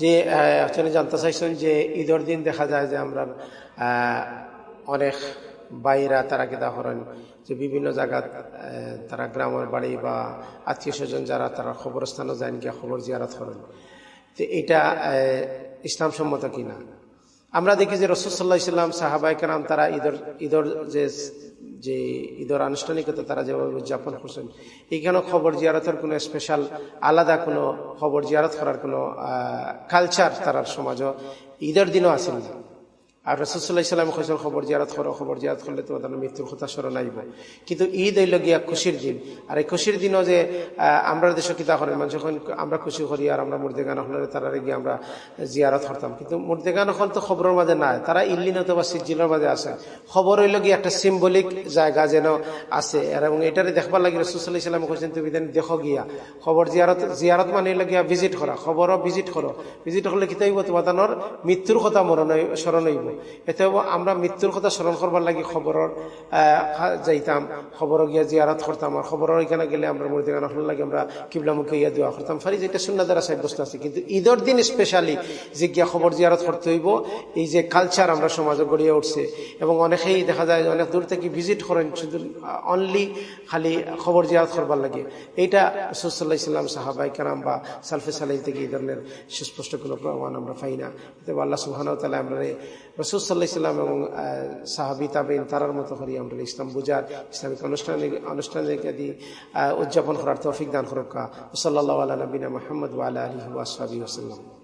যে অ্যাকচুয়ালি জানতে চাইছেন যে, ঈদের দিন দেখা যায় যে আমরা অনেক বাইরা তারা কেদা করেন যে বিভিন্ন জায়গা তারা গ্রামের বাড়ি বা আত্মীয় স্বজন যারা তারা খবরস্থানও যায় গিয়া খবর জিয়ারত করেন। তো এটা ইসলাম সম্মত কিনা? আমরা দেখি যে রসুল্লাহ ইসলাম কালাম তারা ঈদর ঈদর যে যে ঈদর আনুষ্ঠানিকতা তারা যেভাবে উদযাপন করছেন, এইখানে খবর জিয়ারতের কোনো স্পেশাল আলাদা কোনো খবর জিয়ারত করার কোনো কালচার তারার সমাজও ঈদের দিনও আসেন। না আর রসুল্লাহ ইসলাম কৈছেন, খবর জিয়ারত করো, খবর জিয়ারত করলে তো তাদের মৃত্যুর কথা স্মরণ আইব কিন্তু ঈদ হইল গিয়া খুশির দিন। আর এই খুশির দিনও যে আমরা দেশে কিতা করেন মানুষ যখন আমরা খুশি করি আর আমরা মুর্দেগান হলে তারা গিয়ে আমরা জিয়ারত করতাম। কিন্তু মুর্দেগান হল তো খবরের মাঝে নাই। তারা ইল্লিন বা সিজিলের মাঝে আছে। খবর হইল গিয়ে একটা সিম্বলিক জায়গা যেন আছে। এবং এটারে দেখবার লাগে রসুল্লাহ ইসলাম কৈছেন, তুমি দেন দেখো গিয়া, খবর জিয়ারত জিয়ারত মানে হইল গিয়া ভিজিট করা। খবরও ভিজিট করো। ভিজিট করলে কিতা হইব? তোমাদের মৃত্যুর কথা মরণ স্মরণ হইব এতে আমরা মৃত্যুর কথা স্মরণ করবার লাগি খবরের যাইতাম। খবর গিয়া জিয়ারাত করতাম আর খবরের এখানে গেলে আমরা মরিদান লাগে আমরা কিবলামুখে ইয়া দেওয়া করতাম ফারি যেটা সুন্না দ্বারা সাব্যস্ত আছে। কিন্তু ঈদের দিন স্পেশালি যে গিয়া খবর জিয়ারত করতে হইব, এই যে কালচার আমরা সমাজে গড়িয়ে উঠছে। এবং অনেকেই দেখা যায় অনেক দূর থেকে ভিজিট করেন, শুধু অনলি খালি খবর জিয়ারত করবার লাগে। এইটা সুসাল্লাহ ইসলাম সাহাবাই কারাম বা সালফে সালাই থেকে এই ধরনের সুস্পষ্ট কোনো প্রমাণ আমরা পাই না। আল্লাহ সুহান তালা আমরা রসুল সাল্লাহ ইসলাম এবং সাহাবি তাবিন তারার মতো করি আমরা ইসলাম বুঝার, ইসলামিক আনুষ্ঠানিক আদি উদযাপন করার তৌফিক দান করুকা। সাল্লাহ আলা নবীনা মোহাম্মদ ওয়ালা আলহি ওয়াসাবি ওসাল্লাম